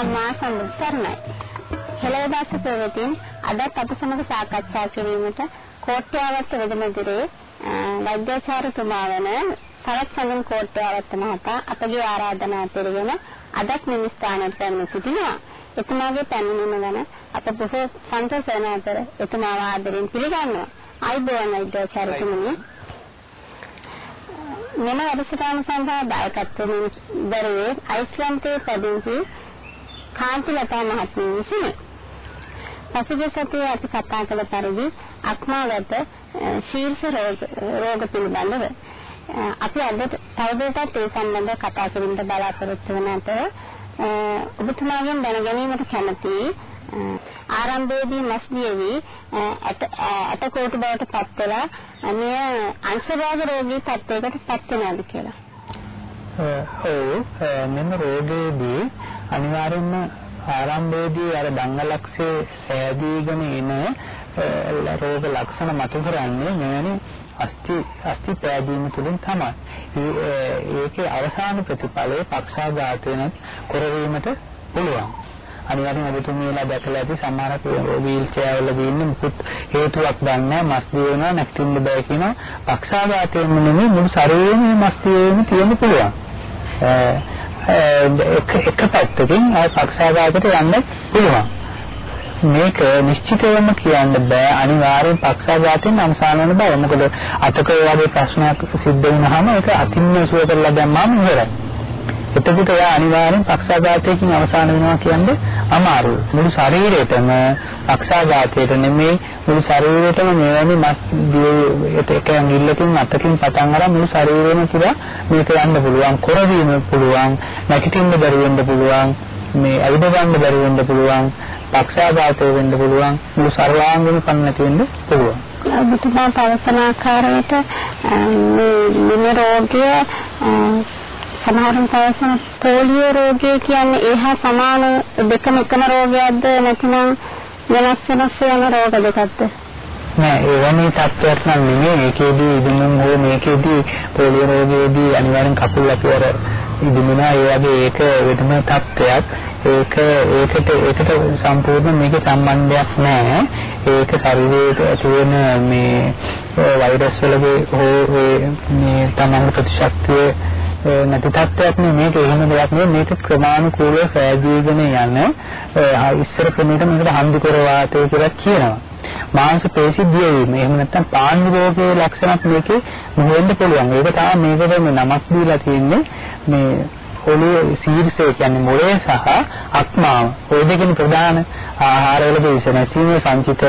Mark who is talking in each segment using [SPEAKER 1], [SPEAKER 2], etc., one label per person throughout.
[SPEAKER 1] සම්මා සම්බුදු සරණයි. හෙළවදාස ප්‍රවතින් අදත් අප සමග සාකච්ඡා කිරීමට කෝට්ටයාවත්ත වෙදමදුරේ වෛද්‍යාචාර්යතුමා වන සරත් සමන් කෝට්ටයාවත්ත මහතා අපගේ ආරාධනා පිළිගෙන අදත් මෙම ස්ථානයට පැමිණ සිටිනවා. එතුමාගේ පැමිණීම ගැන අප බොහෝ සන්තෝෂ වන අතර එතුමාව ආදරෙන් පිළිගන්නවා. අයිබෝවන් වෛද්‍යාචාර්යතුමනි මෙම වැඩසටහන සඳහා දායකත්වයෙන් දරුවේ අයිස්ලන්තයේ පැදිංචි කාන්තිලතා මහත්මිය විසිනි. පසුගිය සතියේ අපි කතා කළ පරිදි අක්මාවත ශීර්ෂ රෝග පිළිබඳව අපි අද තවදුරටත් ඒ සම්බන්ධව කතා කිරීමට බලාපොරොත්තු වන අතර ඔබතුමාගෙන් දැනගැනීමට කැමතියි ආරම්භයේදී මස්දියේවි අත කෝටු බවට පත් වෙලා මෙය අංශභාග රෝගී තත්යකට පත් වෙනවාද කියලා.
[SPEAKER 2] ඔව් මෙන්න රෝගයේදී අනිවාර්යයෙන්ම ආරම්භයේදී අර දංගලක්ෂේ සෑදීගෙන එන රෝග ලක්ෂණ මතු කරන්නේ මෙවැනි අස්ති අස්ති පෑදීම තුළින් තමයි. ඒකේ අවසාන ප්‍රතිඵලය පක්ෂාඝාතයෙන් කරවීමට පුළුවන්. අනිවාර්යෙන් ඔබතුමීලා දැකලා ඇති සමහර වීල් චෙයාර් වල ඉන්න මුකුත් හේතුවක් දන්නේ මස් දිවෙනවා නැක්ටින්න බෑ කියන පක්ෂාඝාතයෙන්ම නෙමෙයි මුළු ශරීරෙම මස් දිවෙන්න තියෙන්න පුළුවන්. එක එක පැත්තකින් ආය පක්ෂාඝාතයට යන්න පුළුවන්. මේක නිශ්චිතවම කියන්න බෑ අනිවාර්යෙන් පක්ෂාඝාතයෙන් අවසාන වෙන බව. මොකද අතක වගේ ප්‍රශ්නයක් සිද්ධ වුණාම ඒක අතින්න සුව කරලා දැම්මම ඉවරයි. එතකොට එයා අනිවාර්යෙන් පක්ෂාඝාතයකින් අවසාන වෙනවා කියන්නේ අමාරුයි. මුළු ශරීරෙටම පක්ෂාඝාතයට නෙමෙයි මුළු ශරීරෙටම මෙවැනි මත් එක නිල්ලකින් අතකින් පටන් අරන් මුළු ශරීරෙම කියලා මේක යන්න පුළුවන්. කොරවීම පුළුවන්. නැගිටින්න බැරි වෙන්න පුළුවන්. මේ අවිද ගන්න බැරි වෙන්න පුළුවන්. පක්ෂාඝාතය වෙන්න පුළුවන්. මුළු සර්වාංගම කන්න නැති වෙන්න පුළුවන්.
[SPEAKER 1] ඔබතුමා පවසන ආකාරයට මේ රෝගය සමහරුන් පවසන පෝලියෝ රෝගය කියන්නේ ඒහා සමාන දෙකම එකම රෝගයක්ද නැතිනම් වෙනස් වෙනස් වෙන රෝග දෙකක්ද?
[SPEAKER 2] නෑ එවැනි තත්ත්වයක් නම් නෙමෙයි. ඒකේදී ඉදුමුන් හෝ මේකේදී පෝලියෝ රෝගයේදී අනිවාර්යෙන් කකුල් අපි අර ඉදුමුනා ඒ වගේ ඒක වෙනම තත්ත්වයක්. ඒක ඒකට ඒකට සම්පූර්ණ මේක සම්බන්ධයක් නෑ. ඒක ශරීරයේ තියෙන මේ වෛරස් වලගේ හෝ මේ තමන්ගේ ප්‍රතිශක්තිය නැති තත්ත්වයක් නෙමෙයි මේක එහෙම දෙයක් නෙමෙයි මේක ක්‍රමානුකූලව සෑදීගෙන යන ඉස්සර ක්‍රමයට මේකට හන්දි කර වාතය කියලා කියනවා. මාංශ පේශි දියවීම. එහෙම නැත්නම් පාණ්ඩු රෝගයේ ලක්ෂණක් මේකේ මොහෙන්න පුළුවන්. ඒක තමයි මේකට මේ නමක් දීලා තියෙන්නේ. මේ ඔළුව සීර්ෂය කියන්නේ මොළය සහ අක්මාව. ඔය දෙකෙන් ප්‍රධාන ආහාරවල විශේෂණ සංචිත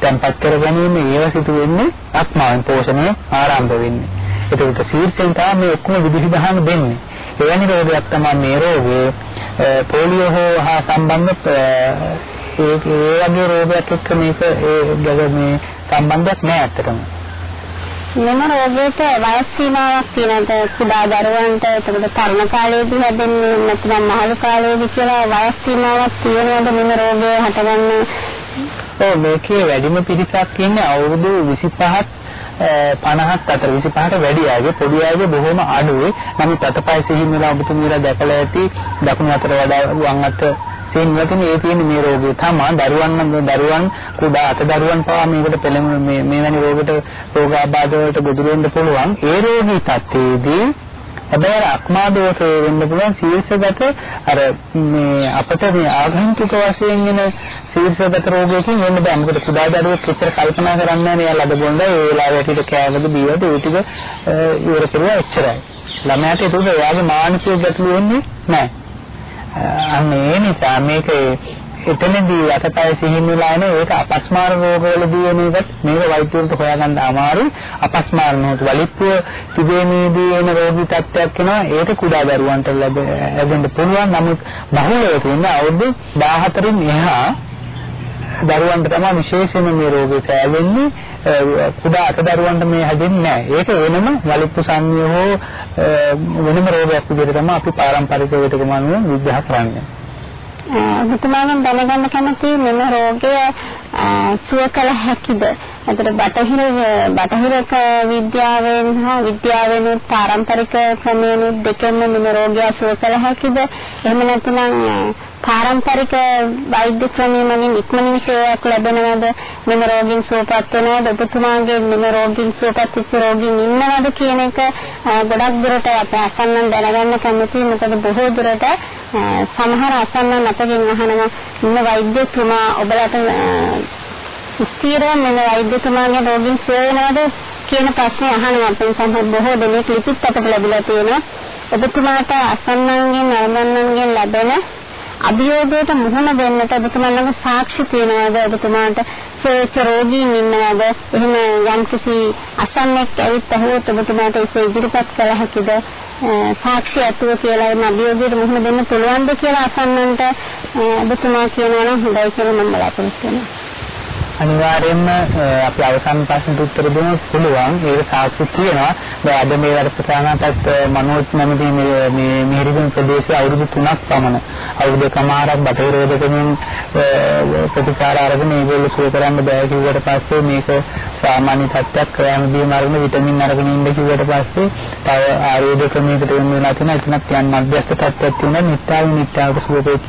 [SPEAKER 2] තැන්පත් කර ගැනීම ඒව සිදු වෙන්නේ අක්මාවෙන් පෝෂණය ආරම්භ වෙන්නේ. එතකොට ශීර්ෂයෙන් තමයි මේ ඔක්කොම විදිහදහම දෙන්නේ. එවැනි රෝගයක් තමයි මේ රෝගය. පොලියෝ හෝ හා සම්බන්ධ ඒ වගේ රෝගයක් එක්ක මේක ඒ මේ සම්බන්ධයක් නෑ ඇත්තටම.
[SPEAKER 1] මෙම රෝගයට වයස් සීමාවක් තියෙනවද කුඩා දරුවන්ට එතකොට තරුණ කාලයේදී හැදෙන්නේ නැත්නම් මහලු කාලයේදී කියලා වයස් සීමාවක් තියෙනවද මෙම රෝගය හටගන්නේ
[SPEAKER 2] ඔව් මේකේ වැඩිම පිරිසක් ඉන්නේ අවුරුදු 25ත් 50ක් අතර 25ට වැඩි අයගේ පොඩි අයගේ බොහොම අඩුයි. නමුත් අතපය සිහින් වෙලා ඔබතුමීලා දැකලා ඇති දකුණු අතර වඩා වම් අත සිහින් ඒ තියෙන මේ රෝගය තමයි දරුවන් නම් දරුවන් කුඩා අත දරුවන් පවා මේකට පෙළෙන මේ මෙවැනි රෝගකට රෝගාබාධ වලට ගොදුරු වෙන්න පුළුවන්. ඒ රෝගී තත්ත්වයේදී හැබැයි අක්මා දෝෂ වෙන්න පුළුවන් ශීර්ෂගත අර මේ අපිට මේ ආගන්තුක වශයෙන් එන ශීර්ෂගත රෝගයකින් වෙන්න බෑ. මොකද කුඩා දරුවෙක් විතර කල්පනා කරන්නේ නැහැ යාළුවා ලද බොණ්ඩ ඒ වෙලාවට ඊට කෑවද බීවද ඒ ටික ඉවර කරුවා එච්චරයි. ළමයාට ඒක එයාගේ මානසික ගැටලු වෙන්නේ නැහැ. අන්න ඒ නිසා මේකේ එතනදී අතපය සිහින් වෙලා එන ඒක අපස්මාර රෝගවලදී එන එකත් මේක වෛද්‍යවරුන්ට හොයාගන්න අමාරුයි අපස්මාර නෝත් වලිප්පුව තිබෙනේදී එන රෝගී තත්ත්වයක් වෙනවා ඒක කුඩා දරුවන්ට ලැබෙන්න පුළුවන් නමුත් බහුලව තියෙන අවුරුදු 14න් එහා දරුවන්ට තමයි විශේෂයෙන්ම මේ රෝගය සෑදෙන්නේ කුඩා අත දරුවන්ට මේ හැදෙන්නේ නැහැ. ඒක වෙනම වලිප්පු සංයෝ හෝ වෙනම රෝගයක් විදිහට තමයි අපි පාරම්පරික වේදකමනුව විග්‍රහ කරන්නේ.
[SPEAKER 1] ඔබතුමාගෙන් දැනගන්න කැමතියි මෙම රෝගය සුව කළ හැකිද? අතට බටහිර බටහිර විද්‍යාවෙන් හා විද්‍යාවෙන් පාරම්පරික ක්‍රමයෙන් දෙකෙන්ම මෙම රෝගය සුව කළ හැකිද? එහෙම නැත්නම් පාරම්පරික වෛද්‍ය ක්‍රමයෙන් ඉක්මනින් සේවයක් ලැබෙනවද? මෙම රෝගීන් සුවපත් වෙනවද? ඔබතුමාගේ මෙම රෝගීන් සුවපත් වෙච්ච රෝගීන් ඉන්නවද කියන එක ගොඩක් දුරට අපේ අසන්නන් දැනගන්න කැමතියි. මොකද බොහෝ දුරට සමහර අසන්නන් අපගෙන් අහනවා මෙම වෛද්‍යතුමා ඔබලට ස්ථිරව මෙම වෛද්‍යතුමාගේ රෝගීන් සුව වෙනවද? කියන ප්‍රශ්නේ අහනවා. අපෙන් සමහර බොහෝ දෙනෙක් ලිපිත් අපට ලැබිලා තියෙනවා. ඔබතුමාට අසන්නන්ගෙන් අරමන්නන්ගෙන් ලැබෙන අභියෝගයට මුහුණ දෙන්නට ඔබතුමා ළඟ සාක්ෂි තියෙනවද? ඔබතුමාට සේච රෝගීන් ඉන්නවද? එහෙම යම්කිසි අසන්නෙක් ඇවිත් අහුවොත් ඔබතුමාට ඒක ඉදිරිපත් කළ හැකිද? සාක්ෂි ඇතුව කියලා එන අභියෝගයට මුහුණ දෙන්න පුළුවන්ද කියලා අසන්නන්ට ඔබතුමා කියනවා නම් හොඳයි කියලා මම බලාපොරොත්තු වෙනවා
[SPEAKER 2] අනිවාර්යයෙන්ම අපි අවසන් ප්‍රශ්නට උත්තර දෙන්න පුළුවන්. ඒක සාක්ෂි තියෙනවා. දැන් අද මේ වැඩසටහනටත් මනෝජ් නැමැති මේ මේ මිහිරිගම ප්‍රදේශයේ අවුරුදු 3ක් පමණ අවුරුදු කමාරක් බටහිරෝධකමින් ප්‍රතිචාර අරගෙන ඒගොල්ලෝ සුව කරන්න බෑ කිව්වට පස්සේ මේක සාමාන්‍ය තත්ත්වයක් ක්‍රයම බීම අරගෙන විටමින් අරගෙන ඉන්න කිව්වට පස්සේ තව ආයුධ ක්‍රමයකට යොමු වෙලා තියෙන එතනත් යන මධ්‍යස්ථ තත්ත්වයක් තියෙනවා. නිත්‍යාව නිත්‍යාවට සුව වෙච්ච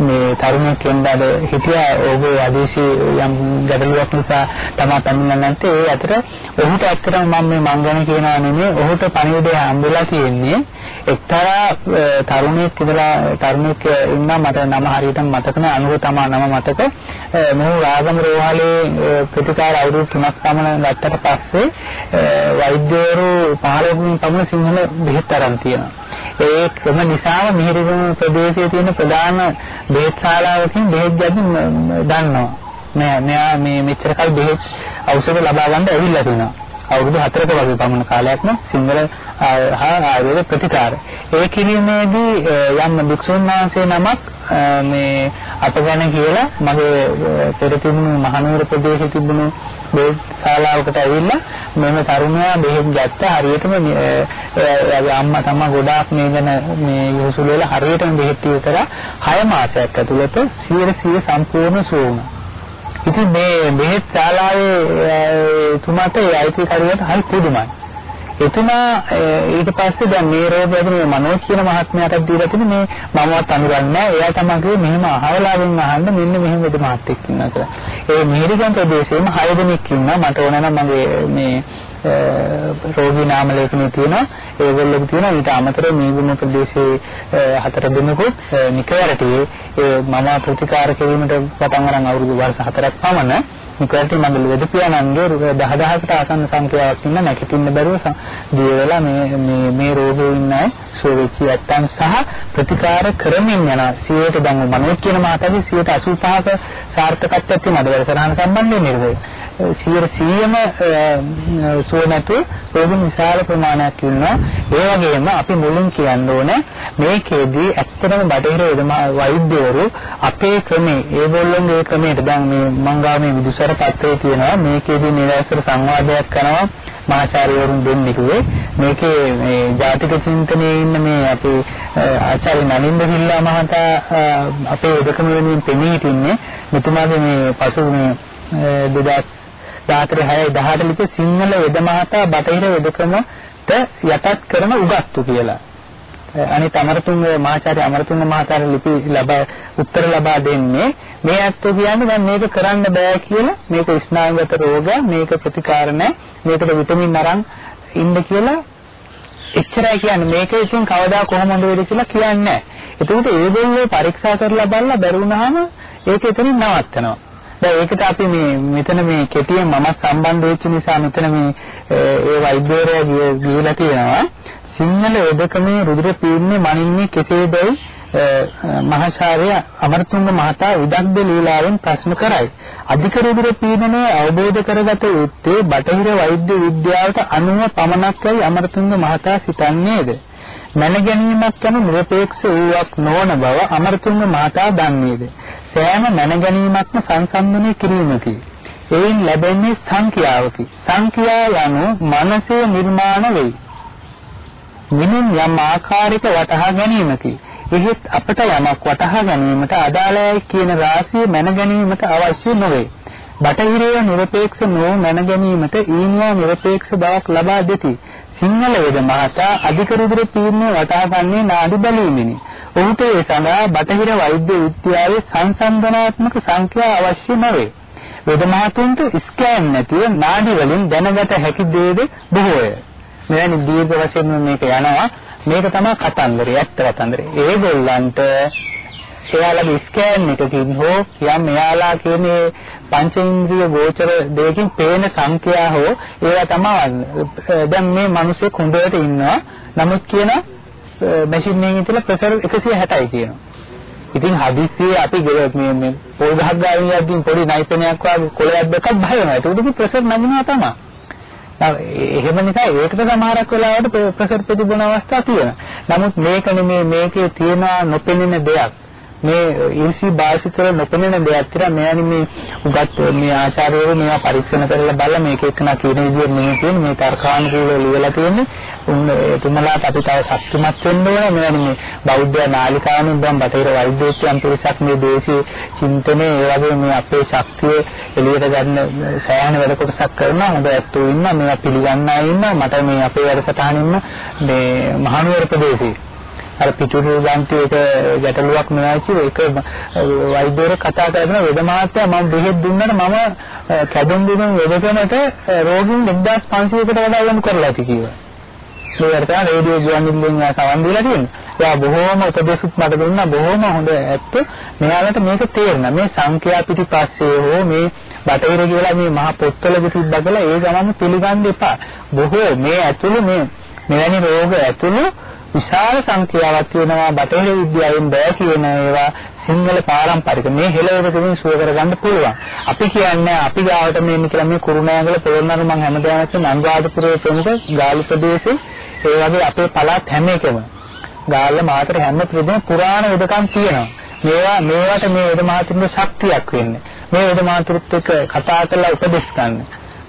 [SPEAKER 2] මේ තරුණයෙක් කෙන්දාද හිටියා ඕගේ ආදේශී යම් ගැටලුවක් නිසා තමයි පැමිණෙන්නේ නැත්තේ. ඒ අතර ඔහුට ඇත්තටම මම මේ මංගණ කියනවා නෙමෙයි. ඔහුට පණිවිඩය හම්බෙලා තියෙන්නේ එක්තරා තරුණයෙක් ඉඳලා තරුණෙක් ඉන්නා මට නම හරියට මතක නැහැ අනුර තමා නම මතක. මොහු රාගම රෝහලේ ප්‍රතිකාර අවුරුදු 3ක් පමණ ගත්තට පස්සේ වෛද්‍යවරු 15කින් පමණ සිංහල බෙහෙත් අරන් තියෙනවා. ඒකම නිසාම මිහිරිගම ප්‍රදේශයේ තියෙන ප්‍රධාන බෙහෙත් ශාලාවකින් බෙහෙත් ගැන දන්නවා. නෑ මෙයා මේ මෙච්චර කල් බෙහෙත් ඖෂධ ලබා ගන්න ඇවිල්ලා තිනවා. අවුරුදු 4ක වගේ පමණ කාලයක්ම සිංහල හා ආයුර්වේද ප්‍රතිකාර. ඒ කිරීමේදී යම් භික්ෂුන් වහන්සේ නමක් මේ අපගණ කියලා මගේ පෙර තිබුණු මහනුවර ප්‍රදේශයේ තිබුණු බෙහෙත් ශාලාවකට ඇවිල්ලා මෙම තරුණයා බෙහෙත් ගත්ත හරියටම එයාගේ අම්මා තමයි ගොඩාක් මේ ගැන මේ යොසුල වෙලා හරියටම බෙහෙත් ඉවතලා 6 මාසයක් ඇතුළත 100% සම්පූර්ණ සුව වුණා. ඉතින් මේ බෙහෙත් ශාලාවේ තුමට ඒ අයිතිකරුවට හරි පුදුමයි. එතුමා ඊට පස්සේ දැන් මේ රෝගය මේ මනෝ කියන මහත්මයාට දීලා තියෙන මේ මමවත් අඳුරන්නේ නැහැ. එයා තමයි කිව්වේ මෙහෙම අහවලාගෙන් අහන්න මෙන්න මෙහෙම වෙද මහත්ෙක් ඉන්නවා කියලා. ඒ මිහිරිගම් ප්‍රදේශයේම 6 දෙනෙක් ඉන්නවා. මට ඕන නම් මගේ මේ රෝගී නාම ලේඛනයේ තියෙනවා ඒගොල්ලෝ තියෙනවා ඊට අමතරව මේගොල්ලෝ ප්‍රදේශයේ හතර දෙනෙකුත් නිකවරටේ ඒ මම ප්‍රතිකාර කිරීමට පටන් ගන්න අවුරුදු වර්ෂ හතරක් පමණ නිකවරටේ මඟුල් වෙද පියාණන්ගේ 10000කට ආසන්න සංඛ්‍යාවක් ඉන්න නැගිටින්න බැරුව ජීව වෙලා මේ මේ මේ රෝගෝ ඉන්න අය සුවෙච්චි ඇත්තන් සහ ප්‍රතිකාර කරමින් යන 100ට දැන් මනෝජ් කියන මාතගේ 185ක සාර්ථකත්වයක් තියෙනවා. වැඩසටහන සම්බන්ධයෙන් නිර්වය 100%ම සුව නැතුව රෝගීන් විශාල ප්‍රමාණයක් ඉන්නවා. ඒ වගේම අපි මුලින් කියන්න ඕනේ මේකේදී ඇත්තටම බටහිර වෛද්‍යවරු අපේ ක්‍රමේ ඒගොල්ලෝගේ ක්‍රමයට දැන් මේ මංගා මේ විදුසර පත්‍රයේ තියෙනවා. මේකේදී නිරාසර සංවාදයක් කරනවා. මහාචාර්යවරුන් දෙන්නෙකුගේ මේකේ මේ ජාතික චින්තනයේ ඉන්න මේ අපේ ආචාර්ය නලින්ද හිල්ලා මහතා අපේ උදකම වෙනුවෙන් පෙනී සිටින්නේ මෙතුමාගේ මේ පසු මේ 2000 රාත්‍රී 6යි 18 ලිපි සිංහල වෙද මහතා බටහිර වෙදකමට යටත් කරන උගත්තු කියලා. අනිත් අමරතුංග මහාචාර්ය අමරතුංග මහතාට ලිපි ලබා උත්තර ලබා දෙන්නේ මේ ඇත්තෝ කියන්නේ දැන් මේක කරන්න බෑ කියලා මේක ස්නායුගත රෝග මේක ප්‍රතිකාර නැහැ මේකට විටමින් අරන් ඉන්න කියලා එච්චරයි කියන්නේ මේක ඉතින් කවදා කොහොමද වෙද කියලා කියන්නේ නැහැ. ඒකට ඒගොල්ලෝ පරීක්ෂා කරලා බලලා බැරුණාම ඒක එතනින් නවත්තනවා. දැන් ඒකට අපි මේ මෙතන මේ කෙටියෙන් මම සම්බන්ධ වෙච්ච නිසා මෙතන මේ ඒ වෛද්‍යවරයා ගිහිලා තියෙනවා සිංහල වෙදකමේ රුධිර පීඩනය මනින්නේ කෙසේදයි මහාචාර්ය අමරතුංග මහතා උදග්ද ලීලාවෙන් ප්‍රශ්න කරයි. අධික රුධිර පීඩනය අවබෝධ කරගත යුත්තේ බටහිර වෛද්‍ය විද්‍යාවට අනුව පමණක්යි අමරතුංග මහතා සිතන්නේද? මැන ගැනීමක් යන නිරපේක්ෂ වූවක් නොවන බව අමරතුංග මහතා දන්නේද? සෑම මැන ගැනීමක්ම සංසන්දනය කිරීමකි. එයින් ලැබෙන්නේ සංඛ්‍යාවකි. සංඛ්‍යා යනු මනසේ නිර්මාණ වෙයි. මිනුම් යම් ආකාරයක වටහා ගැනීමකි. එහෙත් අපට යමක් වටහා ගැනීමට අදාළයි කියන රාශිය මැන ගැනීමට අවශ්‍ය නොවේ. බටහිරය නිරපේක්ෂ නොව මැන ගැනීමට ඊනියා නිරපේක්ෂ බවක් ලබා දෙති. සිංහල වේද මහතා අධික රුධිර පීඩනය වටහා ගන්නේ නාඩි බැලීමෙනි. ඔහුට ඒ සඳහා බටහිර වෛද්‍ය විද්‍යාවේ සංසන්දනාත්මක සංඛ්‍යා අවශ්‍ය නොවේ. වෙද මහතුන්ට ස්කෑන් නැතිව නාඩි වලින් දැනගත හැකි දේද බොහෝය. මෙවැනි දීර්ඝ වශයෙන් මේක යනවා. මේක තමයි කතන්දරය, ඇත්ත කතන්දරය. ඒගොල්ලන්ට එයාලගේ ස්කෑන් එකකින් හෝ යම් එයාලා කියන්නේ පංචේන්ද්‍රිය ගෝචර දෙකකින් පේන සංඛ්‍යා හෝ ඒවා තමයි දැන් මේ මිනිස්සේ කුඹයට ඉන්නවා නමුත් කියන මැෂින් එකකින් ඉතලා ප්‍රෙෂර් 160යි කියනවා. ඉතින් හදිස්සියේ අපි මේ මේ පොල් ගහක් ගාවින් යද්දී පොඩි නයිපනයක් වගේ කොළයක් දෙකක් බය වෙනවා. ඒක උදේ ප්‍රෙෂර් නැගිනවා තමයි. එහෙම නිසා ඒකට සමහරක් වෙලාවට ප්‍රෙෂර් ප්‍රතිබල අවස්ථා තියෙනවා. නමුත් මේක නෙමේ මේකේ තියෙන නොපෙනෙන දෙයක්. මේ ඉංසි භාෂිත කරන නොපෙනෙන දෙයක් කියලා මෙයානි මේ උගත් මේ ආචාර්යවරු මේවා පරීක්ෂණ කරලා බලලා මේක එක්කනා කියන විදිහ මේ කියන්නේ මේ තර්කානුකූලව ලියලා තියෙන්නේ. උන් තුමලාට අපි තව ශක්තිමත් වෙන්න ඕනේ. මෙයානි මේ බෞද්ධ නාලිකාවෙන් දැන් බටහිර වෛද්‍යෝත්යම් පිරිසක් මේ දේශී චින්තනයේ ඒ වගේ මේ අපේ ශක්තිය එළියට ගන්න සෑහෙන වැඩ කොටසක් කරනවා. හොඳ ඇත්තෝ ඉන්නවා. මේවා පිළිගන්න අය ඉන්නවා. මට මේ අපේ වැඩසටහනින්ම මේ මහනුවර ප්‍රදේශයේ අර පිටුරු ගන්තියක ගැටලුවක් නොයචි ඒක වෛද්‍යවරු කතා කරන වේද මහත්තයා මම බෙහෙත් දුන්නට මම කැඩුම් දුන්න වේදකමට රෝගීන් 1500කට වඩා යොමු කරලා ඇති කිව්වා. ඒකට රේඩියෝ ගුවන්විදුලියෙන් සවන් දීලා තියෙනවා. එයා බොහෝම උපදේශුත් මට දුන්නා බොහෝම හොඳ ඇත්ත. මෙයාලට මේක තේරෙනවා. මේ සංඛ්‍යා පිටිපස්සේ හෝ මේ බටහිර කියලා මේ මහ පොත්වල තිබ්බා කියලා ඒ ගමන් පිළිගන්න එපා. බොහෝ මේ ඇතුළේ මේ මෙවැනි රෝග ඇතුළේ විශාල සංඛ්‍යාවක් තියෙනවා බටහිර විද්‍යාවෙන් බෑ කියන ඒවා සිංහල පාරම්පරික මේ හෙළවරකින් සුව කරගන්න පුළුවන්. අපි කියන්නේ අපි ගාවට මේ කියලා මේ කුරුණෑගල පොළොන්නරු මම හැමදාම කියන අනුරාධපුරයේ ප්‍රමුඛ ගාලු ප්‍රදේශේ ඒ වගේ අපේ පළාත් හැම එකම ගාල්ල මාතර හැම ප්‍රදේශෙම පුරාණ උදකම් තියෙනවා. මේවා මේවට මේ වෙද මහතුන්ගේ ශක්තියක් වෙන්නේ. මේ වෙද මහතුරුත් එක්ක කතා කරලා උපදෙස් ගන්න.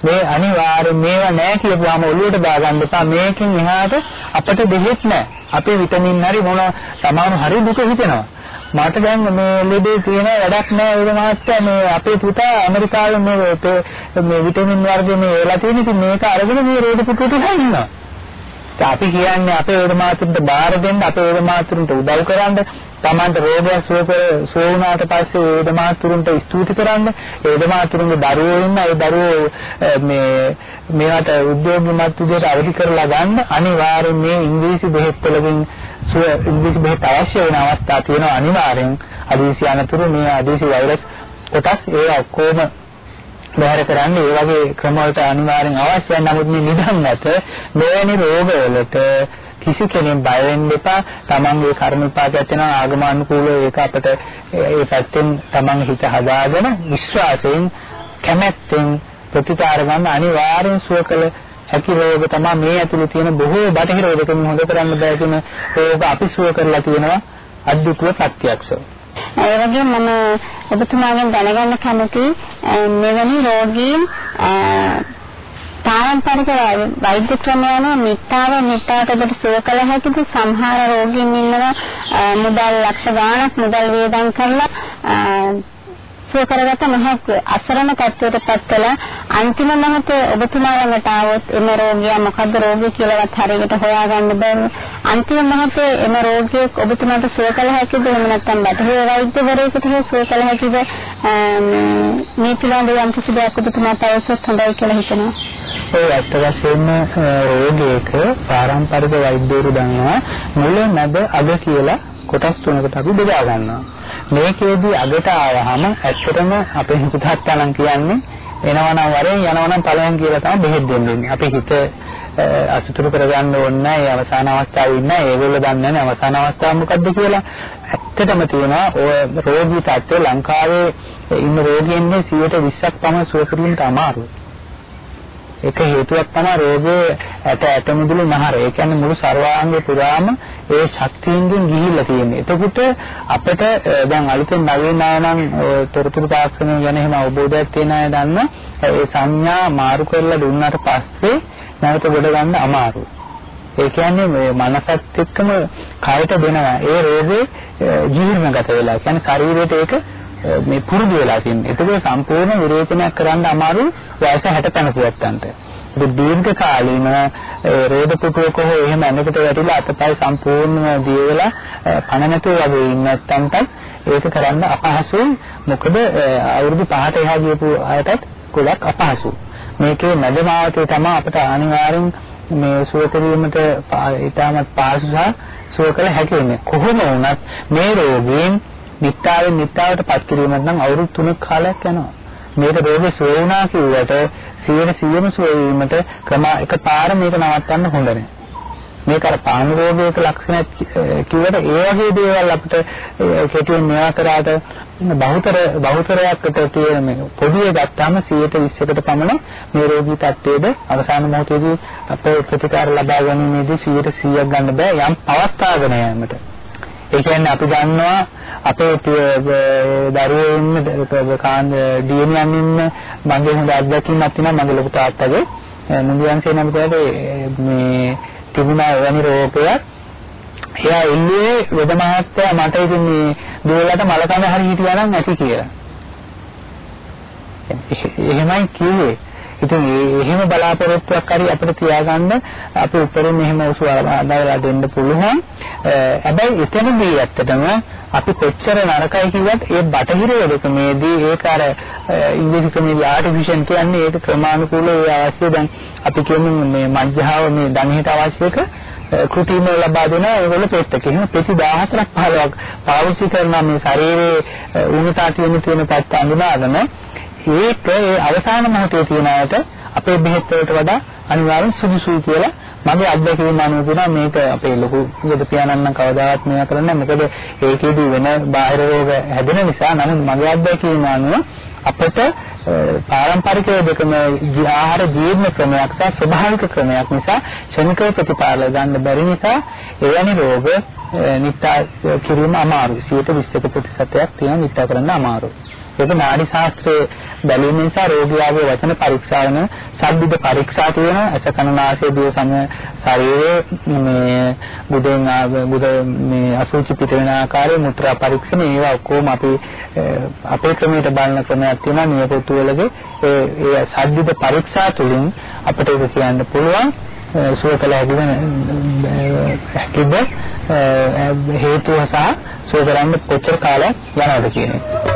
[SPEAKER 2] මේ අනිවාර්යෙන් මේවා නැහැ කියපුවාම ඔළුවට දාගන්න එපා. මේකෙන් එහාට අපිට දෙහෙත් නැහැ අපේ විටමින් හරි මොන සමාන හරි දුක හිතෙනවා. මට දැන් මේ ලෙඩේ තියෙන වැඩක් නැහැ ඒක මහත්තයා. මේ අපේ පුතා ඇමරිකාවේ මේ මේ විටමින් වර්ගයේ මේ වෙලා තියෙන ඉතින් මේක අරගෙන මේ රෝඩ පුටුවට ඉන්නවා අපි කියන්නේ අපේ වේද මාතුන්ට බාර දෙන්න අපේ වේද මාතුන්ට උදව් කරන්න තමන්ට රෝගයක් සුව සුව වුණාට පස්සේ වේද මාතුන්ට ස්තුති කරන්න වේද මාතුන්ගේ දරුවෝ ඉන්න ඒ දරුවෝ මේ මේවට උද්‍යෝගිමත් විදිහට අවදි කරලා ගන්න. අනිවාර්යෙන් මේ ඉංග්‍රීසි බෙහෙත් වලින් සුව ඉංග්‍රීසි බෙහෙත් අවශ්‍ය වෙන අවස්ථා තියෙනවා අනිවාර්යෙන්. අදීසි අනතුරු මේ අදීසි වෛරස් කොටස් ඒ ඔක්කොම බැහැර කරන්න ඒ වගේ ක්‍රම වලට අනිවාර්යෙන් අවශ්‍යයි. නමුත් මේ නිදන් නැත මෙවැනි රෝගවලට කිසි කෙනෙක් බය වෙන්න එපා. තමන්ගේ කර්ම විපාකයක් වෙනවා ආගම අනුකූලව ඒක අපිට ඒ පැත්තෙන් තමන් හිත හදාගෙන විශ්වාසයෙන් කැමැත්තෙන් ප්‍රතිකාර ගන්න අනිවාර්යෙන් සුව කළ හැකි රෝග තමයි මේ ඇතුළේ තියෙන බොහෝ බටහිර රෝගකම් හොඳ කරන්න බෑ කියන රෝග අපි සුව කරලා තියෙනවා අද්දුටුව ප්‍රත්‍යක්ෂව.
[SPEAKER 1] ඒ වගේම මම ඔබතුමාගෙන් දැනගන්න කැමති මෙවැනි රෝගීන් පාරම්පරික වෛද්‍ය ක්‍රමයන මිත්තාව මිත්තාවට ඔබට සුව කළ හැකිද? සමහර රෝගීන් ඉන්නවා මුදල් ලක්ෂ ගාණක් මුදල් වේදම් කරලා සුව කරගත නොහැකි අසරණ තත්ත්වයටපත් කළා අන්තිම මොහොතේ ඔබතුමා ළඟට ආවොත් එම රෝගියා මොකද්ද රෝගය කියලාවත් හරියට හොයාගන්න බැරි. අන්තිම මොහොතේ එම රෝගියෙක් ඔබතුමාට සුව කළ හැකිද? එහෙම නැත්නම් බටහිර වෛද්‍යවරයෙකුට සුව කළ හැකිද? මේ පිළිබඳව යම් කිසි දෙයක් ඔබතුමා තවසොත් හොඳයි කියලා හිතනවා.
[SPEAKER 2] ඔය ඇත්ත වශයෙන්ම රෝගයක පාරම්පරික වෛද්‍යවරු දන්නවා මුල මැද අග කියලා කොටස් තුනකට අපි බෙදා ගන්නවා. මේකේදී අගට ආවහම ඇත්තටම අපේ හිතහත්තානම් කියන්නේ එනවනම් වරෙන් යනවනම් ඵලයන් කියලා තමයි බෙහෙත් දෙන්නේ. අපේ හිත අසුතුරු කරගන්න ඕනේ නැහැ. අවසාන අවස්ථාවේ ඉන්න ඒගොල්ලෝ දන්නේ නැහැ අවසාන අවස්ථාව මොකද්ද කියලා. ඇත්තටම තියෙනවා ඔය රෝගී තත්ත්වය ලංකාවේ ඉන්න රෝගීන්ගේ 120ක් පමණ සුව කිරීමට අමාරුයි. ඒක හේතුවක් තමයි රෝගයේ ඇට ඇට මුදුළු නහර. ඒ කියන්නේ මුළු සර්වාංග පුරාම ඒ ශක්තියින්ගෙන් ගිහිල්ලා තියෙන්නේ. එතකොට අපිට දැන් අලුතෙන් නවීන අය නම් තොරතුරු තාක්ෂණය ගැන එහෙම අවබෝධයක් තියෙන අය දන්න ඒ සංඥා මාරු කරලා දුන්නාට පස්සේ නැවත ගොඩ ගන්න අමාරුයි. ඒ කියන්නේ මේ මනසත් එක්කම කයට දෙනවා. ඒ රෝගේ ජීර්ණගත වෙලා. කියන්නේ ශරීරයට ඒක මේ පුරුදු වෙලා තියෙන්නේ. ඒක සම්පූර්ණ විරේචනයක් කරන්න අමාරු වයස 60 පැනපුවත්තන්ට. ඒක දීර්ඝ කාලීන රෝද පුටුවක හෝ එහෙම ඇඟකට වැටිලා අතපය සම්පූර්ණයෙන්ම දිය වෙලා පණ නැතුව වගේ ඉන්න නැත්නම්ටත් ඒක කරන්න අපහසුයි. මොකද අවුරුදු 5ට එහා ගියපු අයටත් ගොඩක් අපහසුයි. මේකේ මැදමාවතේ තමයි අපිට අනිවාර්යෙන් මේ සුව කිරීමට ඉතාමත් පහසු සහ සුව කළ හැකි වෙන්නේ. කොහොම වුණත් මේ රෝගීන් නිත්තාවෙන් නිත්තාවට පත් කිරීමට නම් අවුරුදු 3ක කාලයක් යනවා. මේක රෝගේ සුව වුණා කිව්වට 100%ම සුව වීමට ක්‍රම එකපාර මේක නවත්තන්න හොඳ නැහැ. මේක අර පාණු රෝගයක ලක්ෂණ කිව්වට ඒ වගේ දේවල් අපිට කෙටියෙන් මෙයා කරාට බහුතර බහුතරයකට තියෙන මේ පොඩිය ගත්තාම 120කට පමණ මේ රෝගී තත්ත්වයේද අවසාන මොහොතේදී අපේ ප්‍රතිකාර ලබා ගැනීමේදී 100%ක් ගන්න බෑ යම් පවත්වාගෙන යෑමට. ඒ කියන්නේ අපි දන්නවා අපේ දරුවෝ ඉන්න කාන්ද ඩීඑන්ኤන් ඉන්න මගේ හොඳ අත්දැකීමක් තියෙනවා මගේ ලොකු තාත්තගේ මුදියන්සේ නම් මේ තිබුණා එවැනි රෝගයක් එයා එන්නේ වෙද මහත්තයා මට ඉතින් මේ දුවලට මලකඳ හරි හිටියා නම් ඇති කියලා. එහෙමයි කිව්වේ. ඉතින් එහෙම බලාපොරොත්තුවක් හරි අපිට තියාගන්න අපි උඩරින් මෙහෙම උසු අදාලා දෙන්න පුළුවන්. හැබැයි එතනදී ඇත්තටම අපි කොච්චර නරකයි කිව්වත් ඒ බටහිර වෙදකමේදී ඒක අර ඉංග්‍රීසි ක්‍රමයේ ආටිෆිෂන් කියන්නේ ඒක ක්‍රමානුකූලව ඒ අවශ්‍ය දැන් අපි කියමු මේ මධ්‍යහාව මේ ධනෙට අවශ්‍යක කෘතිම ලබා දෙන ඒගොල්ලෝ පෙත්තක. එහෙනම් පෙති 14ක් 15ක් පාවිච්චි කරන මේ ශරීරයේ උණුතා තියෙන තියෙන පැත්ත අඳුනාගෙන ඒක ඒ අවසාන මොහොතේ තියන අයට අපේ බෙහෙත් වලට වඩා අනිවාර්යෙන් සුදුසුයි කියලා මගේ අත්දැකීම අනුව කියනවා. මේක අපේ ලොකු යද පියාණන් නම් කවදාවත් මේවා කරන්නේ මොකද ඒකේදී වෙන බාහිර රෝග හැදෙන නිසා නමුත් මගේ අත්දැකීම අනුව අපිට පාරම්පරික දෙකම ආහාර ජීවන ක්‍රමයක් සහ ස්වභාවික ක්‍රමයක් නිසා ක්ෂණික ප්‍රතිපාදල ගන්න බැරි නිසා එවැනි රෝග නිත්‍ය කිරීම අමාරුයි. 120ක ප්‍රතිශතයක් තියෙන නිත්‍ය කරන්න අමාරුයි. ඒක නාඩි ශාස්ත්‍රයේ බැලීම නිසා රෝගියාගේ වචන පරීක්ෂා වෙන සබ්බිද පරීක්ෂා තියෙන ඇස කන නාසය දිව සම ශරීරයේ මේ බුදෙන් බුද මේ අසුචි පිට වෙන ආකාරයේ මුත්‍රා පරීක්ෂණ ඒවා ඔක්කොම අපි අපේ ක්‍රමයට බලන ක්‍රමයක් තියෙනවා. නියපොතු වලගේ ඒ ඒ සබ්බිද පරීක්ෂා තුලින් අපිට ඒක කියන්න පුළුවන්. සුවකල හැකිද? හේතුව සහ සුව කරන්න කොච්චර කාලයක් යනවද කියන එක.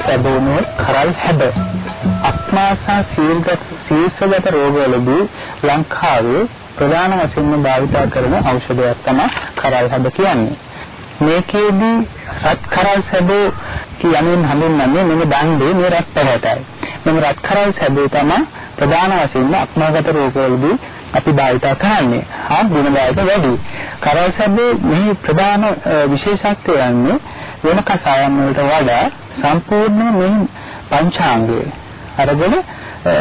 [SPEAKER 2] ලැබුණේ කරල් හැඩ. අක්මාසා සීර්ෂගත රෝගවලදී ලංකාවේ ප්‍රධාන වශයෙන්ම භාවිත කරන ඖෂධයක් තමයි කරල් හැඩ කියන්නේ. මේකේදී රත් කරල් සැබෝ කියමින් හඳුන්වන්නේ මෙන්න දණ්ඩේ මේ රත් පැහැටයි. මෙන්න රත් කරල් සැබෝ තමයි ප්‍රධාන වශයෙන්ම අක්මාගත රෝගවලදී අපි භාවිත කරන්නේ. හා ගුණදායක වැඩි. කරල් සැබෝ මේ ප්‍රධාන විශේෂත්වය යන්නේ වෙන කසායම් වලට වඩා සම්පූර්ණ මේ පංචාංගය අරගෙන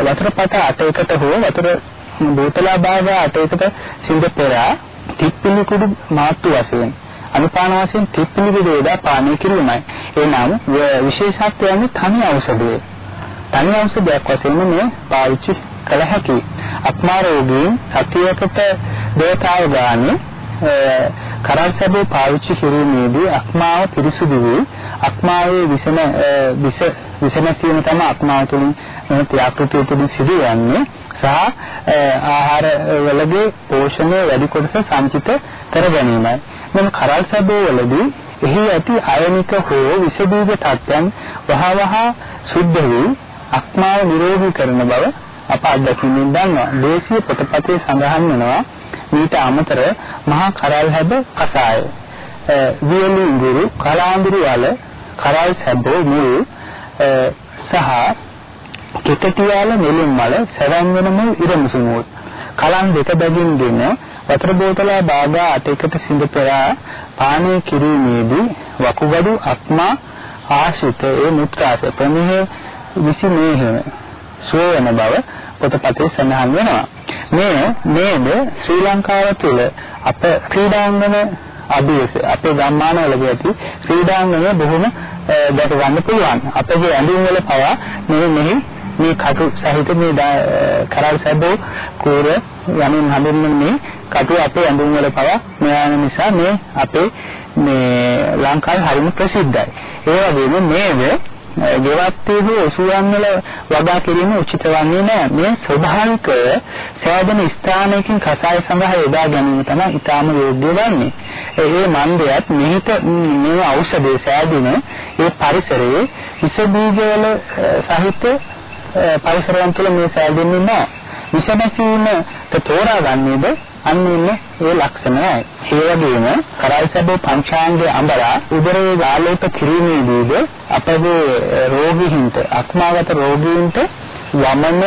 [SPEAKER 2] වතුර පත අටයකට හෝ වතුර බෝතලා භාග අටයකට සිඳ පෙරා තිප්පිලි කුඩු මාත්තු වශයෙන් අනුපාන වශයෙන් තිප්පිලි කුඩු වේදා පානය කිරීමයි. එනම් විශේෂත්වයන් තනි ඖෂධය. තනි ඖෂධයක් වශයෙන් මේ පාවිච්චි කළ හැකි. අක්මා රෝගීන් සතියකට දෙකතාව ගානේ කරල් සැබේ පාවිච්චි කිරීමේදී අක්මාව පිරිසුදු වී අක්මාවේ විසම විස විසම තියෙන තම අක්මාව තුළින් මෙම ක්‍රියාකෘතිය තුළින් සිදුවන්නේ සහ ආහාර වලදී පෝෂණය වැඩි කොටස සංචිත කර ගැනීමයි. මෙම කරල් සැබේ වලදී එහි ඇති අයනික හෝ විස බීජ තත්ත්වයන් වහවහ සුද්ධ වී අක්මාව නිරෝධී කරන බව අප අත්දැකීමෙන් දන්නවා. දේශීය පොතපතේ සඳහන් වෙනවා ඊට අමතර මහා කරල් හැබ කසාය. වියලි ගුරු කලාඳුරු වල කරල් සැබෝ මුල් සහ කෙටටියාල නෙළුම් මල සැවැන් වෙන මුල් ඉරමුසු මුල්. කලන් දෙක බැගින්ගෙන වතුර බෝතලය බාගා අටයකට සිඳ පෙරා පානය කිරීමේදී වකුගඩු අක්මා ආශිත ඒ මුත්‍රාස ප්‍රමේහ විසි මේහ සුව වෙන බව පොතපතේ සඳහන් වෙනවා. මේ නේද ශ්‍රී ලංකාව තුළ අප ක්‍රීඩාංගන අභියස අපේ ගම්මානවලදී ඇති ක්‍රීඩාංගනය බොහොම දැක ගන්න පුළුවන්. අපගේ ඇඳුම් වල පවා මේ මෙහි මේ කටු සහිත මේ කරල් සැබෝ කෝර යමින් හඳුන්වන මේ කටු අපේ ඇඳුම් වල පවා මෙයාන නිසා මේ අපේ මේ ලංකාවේ හරිම ප්‍රසිද්ධයි. ඒ වගේම මේව ගෙවත්තේ හෝ ඔසුවන් වල වගා කිරීම උචිත වන්නේ නැහැ. මේ ස්වභාවික සෑදෙන ස්ථානයකින් කසාය සඳහා යොදා ගැනීම තමයි ඊටාම යෝග්‍ය වන්නේ. ඒ මන්දයත් මෙහිත මේ ඖෂධය සෑදෙන ඒ පරිසරයේ විස බීජවල සහිත පරිසරයන් තුළ මේ සෑදෙන්නේ නැහැ. විෂමසීමට තෝරා ගන්නේද අන්න ඉන්නේ ඒ ලක්ෂණයයි. ඒ වගේම කරල්සබෝ පංචාංගයේ අඹරා උදරයේ ආලෝක කිරීමේදීද අපගේ රෝගීන්ට අක්මාගත රෝගීන්ට වමන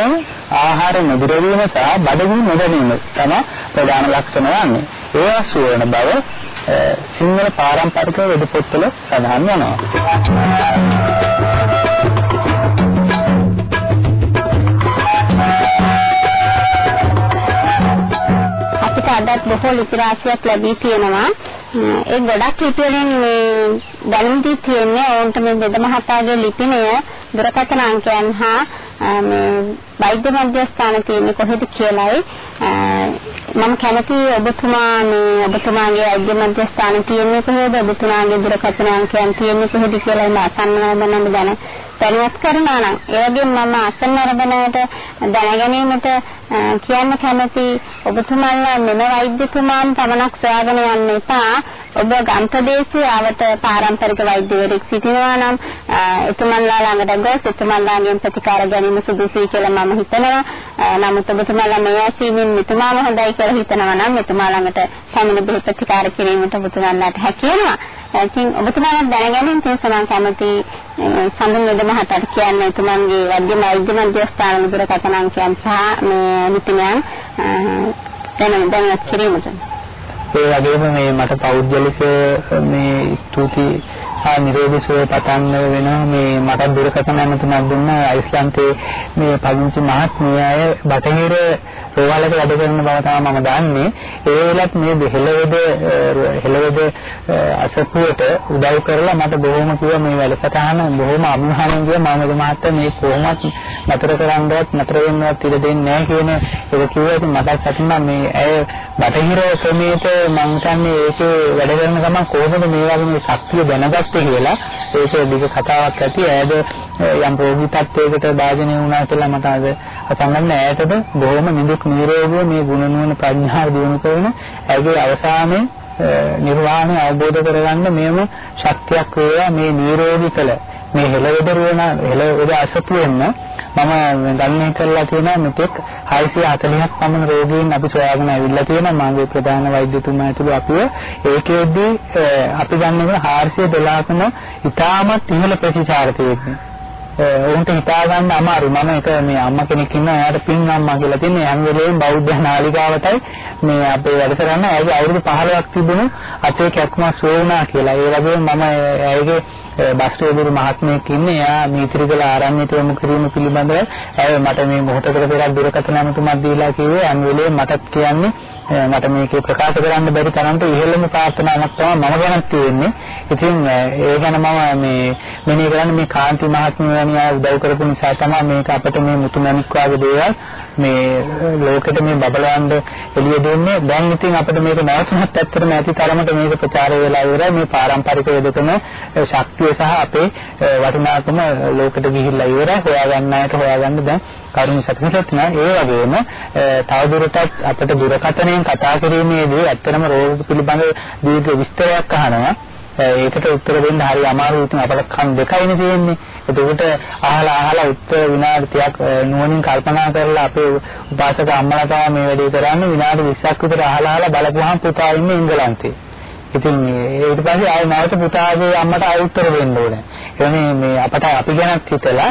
[SPEAKER 2] ආහාර නොදිරවීම සහ බඩගිනි නොදැනීම තමයි ප්‍රධාන ලක්ෂණ වන්නේ. ඒවා සුවන බව සිංහල පාරම්පරික වෙද පොත්වල සඳහන් වෙනවා.
[SPEAKER 1] අදත් බොහෝ ලිපි රාශියක් ලැබී තියෙනවා. ඒ ගොඩක් ලිපි වලින් මේ දැනුම් දී තියෙන්නේ ඕන්ට මේ බෙද මහතාගේ ලිපිනය දුරකථන අංකයන් හා මේ වෛද්‍ය මධ්‍යස්ථාන තියෙන්නේ කොහෙද කියලායි. මම කැමති ඔබතුමා මේ ඔබතුමාගේ වෛද්‍ය මධ්‍යස්ථාන තියෙන්නේ කොහෙද? ඔබතුමාගේ දුරකථන අංකයන් තියෙන්නේ කොහෙද කියලා මම අසන්නව මම දැන දැනුවත් කරනවා නම්. ඒ වගේම මම අසන්න අරබනයට දැනගැනීමට කියන්න කැමති ඔබතුමාලා මෙම වෛද්‍යතුමාන් පමණක් සොයාගෙන යන්න එපා. ඔබ ගම්පදේශයේ ආවත පාරම්පරික වෛද්‍යවරයෙක් සිටිනවා නම් එතුමන්ලා ළඟට ගොස් එතුමන්ලාගෙන් ප්‍රතිකාර ගැනීම සුදුසුයි කියලා මම හිතනවා. නමුත් ඔබතුමාලා මේ ඇසීමෙන් මෙතුමාම හොඳයි කියලා හිතනවා නම් එතුමා ළඟට පැමිණ බෙහෙත් ප්‍රතිකාර කිරීමට ඔබතුමාලාට හැකි වෙනවා. ඉතින් ඔබතුමාලා දැනගැනීම තියෙනවා කැමති සම්බන්ධ වෙද මහතාට කියන්න එතුමන්ගේ වෛද්‍ය වෛද්‍ය මධ්‍යස්ථාන දුරකථන අංකයන් සහ මේ ලිපිනයන් දැන දැනගත් කිරීමට.
[SPEAKER 2] ඒ වගේම මේ මට පෞද්ගලික මේ ස්තුති හා නිරෝගී සුවය පතන්න වෙනවා මේ මට දුරකථන ඇමතුමක් දුන්න අයිස්ලන්තේ මේ පදිංචි මහත්මිය අය බටහිර රෝහලක වැඩ කරන බව තමයි මම දන්නේ. ඒ වෙලත් මේ හෙළවෙද හෙළවෙද අසපුවට උදව් කරලා මට බොහොම කිව්වා මේ වැඩසටහන බොහොම අභිමානයෙන් කිව්වා මම මහත්තයා මේ කොහොමත් නතර කරන්නවත් නතර වෙන්නවත් ඉඩ දෙන්නේ නැහැ කියන ඒක කිව්වා. ඉතින් මට සතුටුනා මේ ඇය බටහිර ක්‍රමයට මම හිතන්නේ ඒකේ වැඩ කරන ගමන් කොහොමද මේ වගේ මේ ශක්තිය දැනගත්තේ? කියලා ඒක දිග කතාවක් ඇති. ඈද යම් රෝගී තත්ත්වයකට භාජනය වුණා කියලා මට අද අසංගන්න ඈතද බොහොම නිදුක් නිරෝගී මේ ගුණ නුවණ ප්‍රඥාව දිනු කරන ඇගේ අවසානයේ නිර්වාණය අවබෝධ කරගන්න මේම ශක්තියක් වේවා. මේ නිරෝධි කළ මේ හෙළවෙදරුවන හෙළවෙද අසපු වෙන්න මම ගණනය කරලා තියෙනවා මෙතෙක් 640ක් පමණ රෝගීන් අපි සොයාගෙන ඇවිල්ලා තියෙනවා මාගේ ප්‍රධාන වෛද්‍යතුමා ඇතුළු අපිව. ඒකෙදී අපි ගන්න 412කම ඉතාමත් ඉහළ ප්‍රතිචාර තියෙන්නේ උන්ට හිතා ගන්න අමාරු මම එක මේ අම්මා කෙනෙක් ඉන්නවා. එයාට පින් අම්මා කියලා තියෙනවා හැම වෙලේම බෞද්ධ නාලිකාවටයි මේ අපේ වැඩ කරන්න. ඇයි? අවුරුදු 15ක් තිබුණු අතේ කැක්කමස් වුණා කියලා. ඒ වගේම මම ඇයිගේ බස්රේදුරු මහත්මයෙක් ඉන්නේ එයා මීත්‍රිකල ආරණ්‍යයට යොමු කිරීම පිළිබඳව ඇය මට මේ මොහොතකට පෙරක් දුරකථන අමතුමක් දීලා කිව්වේ අන් වෙලේ මටත් කියන්නේ මට මේක ප්‍රකාශ කරන්න බැරි තරමට ඉහළම ප්‍රාර්ථනාවක් තමයි මම ගැනත් තියෙන්නේ. ඉතින් ඒ ගැන මම මේ මෙනේ කරන්නේ මේ කාන්ති මහත්මිය වැනි අය උදව් කරපු නිසා තමයි මේක අපිට මේ මුතුමැණික් වගේ දේවල් මේ ලෝකෙට මේ බබලවන්න එළිය දෙන්නේ. දැන් ඉතින් අපිට මේක නැවතුනත් ඇත්තටම ඇති තරමට මේක ප්‍රචාරය වෙලා ඉවරයි. මේ පාරම්පරික වෙදකම ශක්තිය සහ අපේ වටිනාකම ලෝකෙට ගිහිල්ලා ඉවරයි. හොයාගන්න අයට හොයාගන්න දැන් කරුණු සැකසෙත් නෑ. ඒ වගේම තවදුරටත් අපිට දුරකථනයෙන් කතා කිරීමේදී ඇත්තටම රෝග පිළිබඳ දීර්ඝ විස්තරයක් අහනවා. ඒකට උත්තර දෙන්න හරි අමාරුයි. ඉතින් අපට කන් දෙකයිනේ තියෙන්නේ. එතකොට අහලා අහලා උත්තර විනාඩි 30ක් නුවණින් කල්පනා කරලා අපේ උපාසක අම්මලා තමයි මේ වැඩේ කරන්නේ විනාඩි 20ක් විතර අහලා අහලා බලපුවාම පුතා ඉන්නේ එංගලන්තේ ඉතින් ඊට පස්සේ ආයෙ නැවත පුතාගේ අම්මට ආයෙ උත්තර දෙන්න ඕනේ. ඒ මේ අපට අපි ගැනත් හිතලා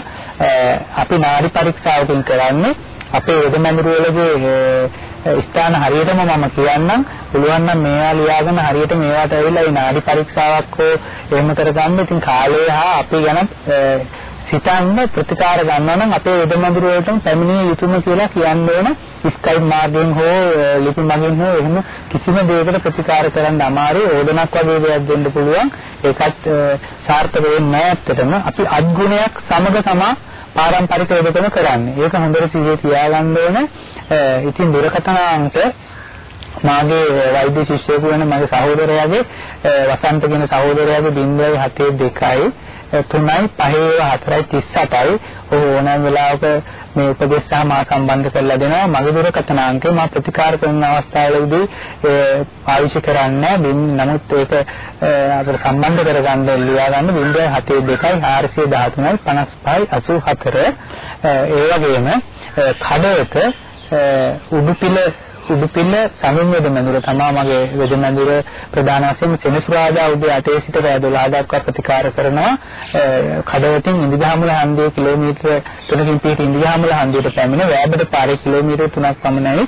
[SPEAKER 2] අපි නාඩි පරීක්ෂාවකින් කරන්නේ අපේ වෙදමඳුරු වලගේ ස්ථාන හරියටම මම කියන්නම් පුළුවන් නම් මේවා ලියාගෙන හරියට මේවට ඇවිල්ලා ඒ නාඩි පරීක්ෂාවක් හෝ එහෙම කරගන්න ඉතින් කාලය හා අපි ගැන සිතන්න ප්‍රතිකාර ගන්නවා නම් අපේ වෙදමඳුර වලටම පැමිණිය යුතුම කියලා කියන්න ඕන. ස්කයිප් මාර්ගයෙන් හෝ ලිපි මගින් හෝ එහෙම කිසිම දෙයකට ප්‍රතිකාර කරන්න අමාරුයි. ඕඩනක් වගේ දෙයක් දෙන්න පුළුවන්. ඒකත් සාර්ථක වෙන්නේ නැහැ ඇත්තටම. අපි අද්ගුණයක් සමග සමා පාරම්පරික වෙදකම කරන්නේ. ඒක හොඳට සිහියේ තියාගන්න ඕන. ඉතින් දුරකථනාන්ත මාගේ වෛද්‍ය ශිෂ්‍යයෙකු වෙන මගේ සහෝදරයාගේ වසන්ත කියන සහෝදරයාගේ 0.72යි 3යි 5යි 4යි 38යි ඕනෑම වෙලාවක මේ උපදේශ සහ මා සම්බන්ධ කරලා දෙනවා. මගේ දුරකථන අංකය මා ප්‍රතිකාර කරන අවස්ථාවලදී පාවිච්චි කරන්නේ නමුත් ඒක අපිට සම්බන්ධ කරගන්න ලියා ගන්න 072යි 413යි 55යි 84 ඒ වගේම කඩේට උඩුපිල උඩුපිල්ල සමින්වද මැදුර තමයි මගේ වෙද මැදුර ප්‍රධාන වශයෙන් සෙනසුරාදා උදේ 8 සිට රෑ 12 දක්වා ප්‍රතිකාර කරනවා. කඩවතින් ඉන්දියාමුල හන්දිය කිලෝමීටර 3කින් පිට ඉන්දියාමුල හන්දියට පැමිණ වෑබඩ පාරේ කිලෝමීටර 3ක් පමණයි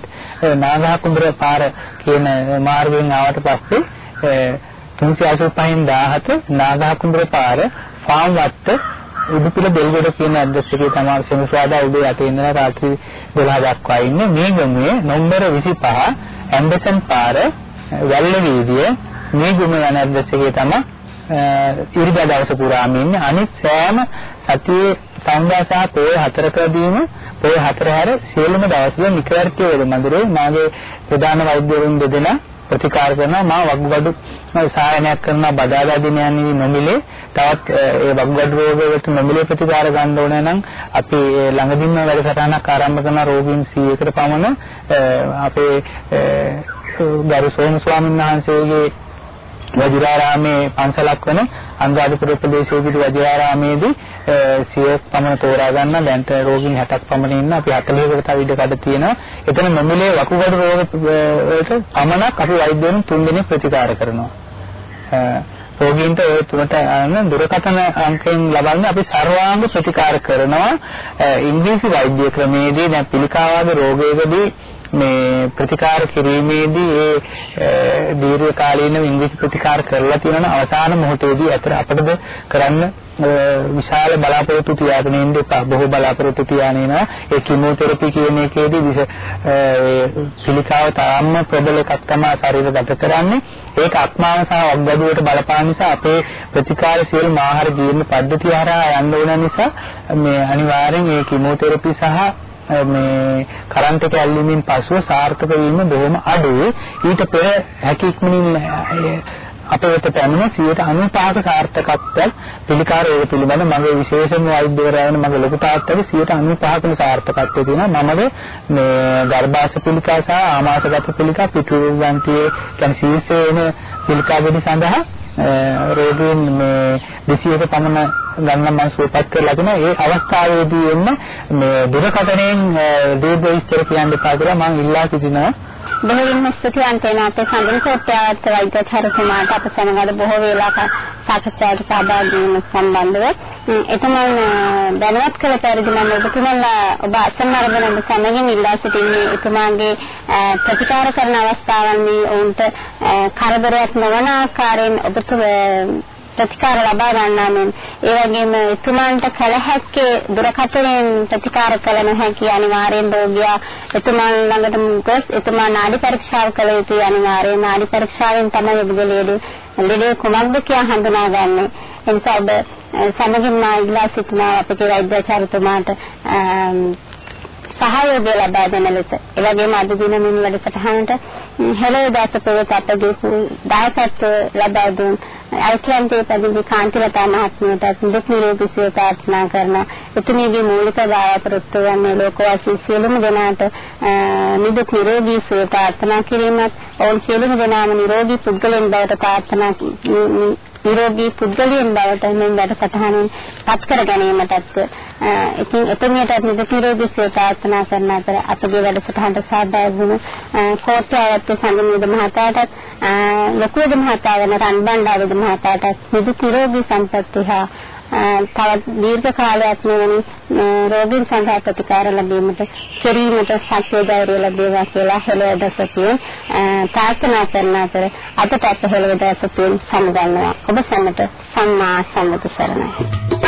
[SPEAKER 2] නාගහකුඹර පාර කියන මාර්ගයෙන් ආවට පස්සේ 385න් 17 නාගහකුඹර පාර ෆාම් වත්ත උඩුපිල දෙල්ගොඩ කියන ඇඩ්‍රස් එකේ තමයි සෙනසුරාදා උදේ 8 ඉඳලා රාත්‍රී 12 දක්වා ඉන්නේ. මේ ගමේ නම්බර 25 ඇම්බසන් පාර වැල්ල වීදිය මේ ගම යන ඇඩ්‍රස් එකේ තමයි ඉරිදා දවස පුරාම ඉන්නේ. අනිත් සෑම සතියේ සංඝාසා පොය හතරකදීම පොය හතර හැර සියලුම දවස්වල නිකර්ත්‍ය වල මන්දිරේ මාගේ ප්‍රධාන වෛද්‍යවරුන් දෙදෙනා ප්‍රතිකාර කරනවා. මා වග්ගඩු සායනයක් කරනවා බදාදා දිනයන්හි නොමිලේ. තවත් ඒ වග්ගඩු රෝගවලට නොමිලේ ප්‍රතිකාර ගන්න ඕන නම් අපි ළඟදීම වැඩසටහනක් ආරම්භ කරන රෝගීන් 100කට පමණ අපේ ගරු සෝම ස්වාමීන් වහන්සේගේ වජිරාරාමේ පන්සලක් වන අනුරාධපුර ප්‍රදේශයේ පිට වජිරාරාමේදී සිය පමණ තෝරා ගන්න දැන්ට රෝගීන් 60ක් පමණ ඉන්න අපි 40කට තව ඉඩ කඩ තියෙනවා. එතන නොමිලේ වකුගඩු රෝග වලට පමණක් අපි වෛද්‍යවරුන් තුන් දිනක් ප්‍රතිකාර කරනවා. රෝගීන්ට ඒ තුනට යන දුරකථන අංකයෙන් ලබන්නේ අපි සර්වාංග ප්‍රතිකාර කරනවා. ඉංග්‍රීසි වෛද්‍ය ක්‍රමයේදී දැන් පිළිකාවාද රෝගයකදී මේ ප්‍රතිකාර කිරීමේදී ඒ දීර්ඝ කාලීන ඉංග්‍රීසි ප්‍රතිකාර කරලා තියෙනවා අවසාන මොහොතේදී අතර අපිටද කරන්න විශාල බලාපොරොත්තු තියාගෙන ඉන්න එපා. බොහෝ බලාපොරොත්තු තියාගෙන ඉනවා. ඒ කිමෝതെරපි කියන එකේදී විස පිළිකාව තාම ප්‍රබල එකක් තමයි ශරීරගත කරන්නේ. ඒක අක්මාව සහ වග්ගඩුවට බලපාන නිසා අපේ ප්‍රතිකාර සියලු ආහාර ජීවන පද්ධතිය හරහා යන්න ඕන නිසා මේ අනිවාර්යෙන් ඒ කිමෝതെරපි සහ මේ කරන්ට් එක ඇල්ලීමෙන් පසුව සාර්ථක වීම බොහොම අඩුයි. ඊට පෙර හැකි ඉක්මනින් අපේ වෙත පැමිණ 95ක සාර්ථකත්වයක් පිළිකාර රෝග පිළිබඳ මගේ විශේෂම වෛද්‍යවරයා වෙන මගේ ලොකු තාත්තගේ 95කම සාර්ථකත්වය තියෙනවා. මමද මේ ගර්භාෂ පිළිකා සහ ආමාශගත පිළිකා පිටුරුගන්තියේ කියන්නේ ශීර්ෂයේ පිළිකා වෙන සඳහා රෝගීන් මේ 200ක පමණ ගන්න මම සුවපත් කරලා තිනවා ඒ අවස්ථාවේදී එන්න මේ දුරකථනයෙන් දීර්ඝ විස්තර කියන්න එපා කියලා මම ඉල්ලා සිටිනවා.
[SPEAKER 1] බොහෝම ස්තුතියි අන්තේන අපේ සම්බන්ධ සත්‍යවත් වෛද්‍යචාරකතුමාට අප සමග බොහෝ වේලාවක් සාකච්ඡාවට සහභාගී වීම සම්බන්ධව. එතමන් දැනුවත් කළ පරිදි මම ඔබතුමන්ලා ඔබ අසන්නරගෙන ඔබ සමගින් ඉල්ලා සිටින්නේ එතුමාගේ ප්‍රතිකාර කරන අවස්ථාවන්දී ඔවුන්ට කරදරයක් නොවන ආකාරයෙන් ඔබතුමා ප්‍රතිකාර ලබා ගන්නා මෙන් ඒ වගේම එතුමාන්ට කල හැක්කේ දුරකථනයෙන් ප්‍රතිකාර කළ නොහැකි අනිවාර්යෙන් රෝගියා එතුමාන් ළඟට ගොස් එතුමා නාඩි පරීක්ෂාව කළ යුතුයි. අනිවාර්යෙන් නාඩි පරීක්ෂාවෙන් තමයි ඔබගේ ලේඩි ලෙඩේ කුමක්ද කියලා හඳුනාගන්නේ එනිසා ඔබ සමගින් මා ඉල්ලා සිටිනවා අපේ වෛද්‍යාචාර්යතුමාට සහයෝගය ලබා දෙන ලෙස. ඒ වගේම අද දින මින් වැඩසටහනට හෙළේ දාසපොත අපගේ දායකත්ව ලබා දුන් අයිස්ලන්තයේ පැමිණි කාන්තිලතා මහත්මියට දුක් නිරෝගී සුව ප්‍රාර්ථනා කරන එතුමියගේ මූලික බලාපොරොත්තු වන්නේ ලෝකවාසී සියලුම දෙනාට නිදුක් නිරෝගී සුව ප්‍රාර්ථනා කිරීමත් ඔවුන් සියලුම දෙනාම නිරෝගී පුද්ගලයන් බවට ප්‍රාර්ථනා නිරෝගී පුද්ගලයන් බවට මෙන් වැඩසටහනින් පත් කර ගැනීමටත් ඉතින් එතුමියට නිදුක් නිරෝගී සුව ප්‍රාර්ථනා කරන අතර අපගේ වැඩසටහනට සහභාගී වුණු කෝට්ටාවත් සංගමේද මහතාටත් ලොකුවේද මහතා වෙන රන්බණ්ඩාවේද මහතාටත් නිදුක් නිරෝගී සම්පත්තිය හා තවත් දීර්ඝ කාලයක් මෙවැනි රෝගීන් සඳහා ප්‍රතිකාර ලැබීමට කිරීමට ශක්තිය ධෛර්යය ලැබේවා කියලා හෙළවදසතියෙන් ප්‍රාර්ථනා කරන අතර අදට අප හෙළවදසතියෙන් සමුගන්නවා ඔබ සැමට සම්මා සම්බුදු සරණයි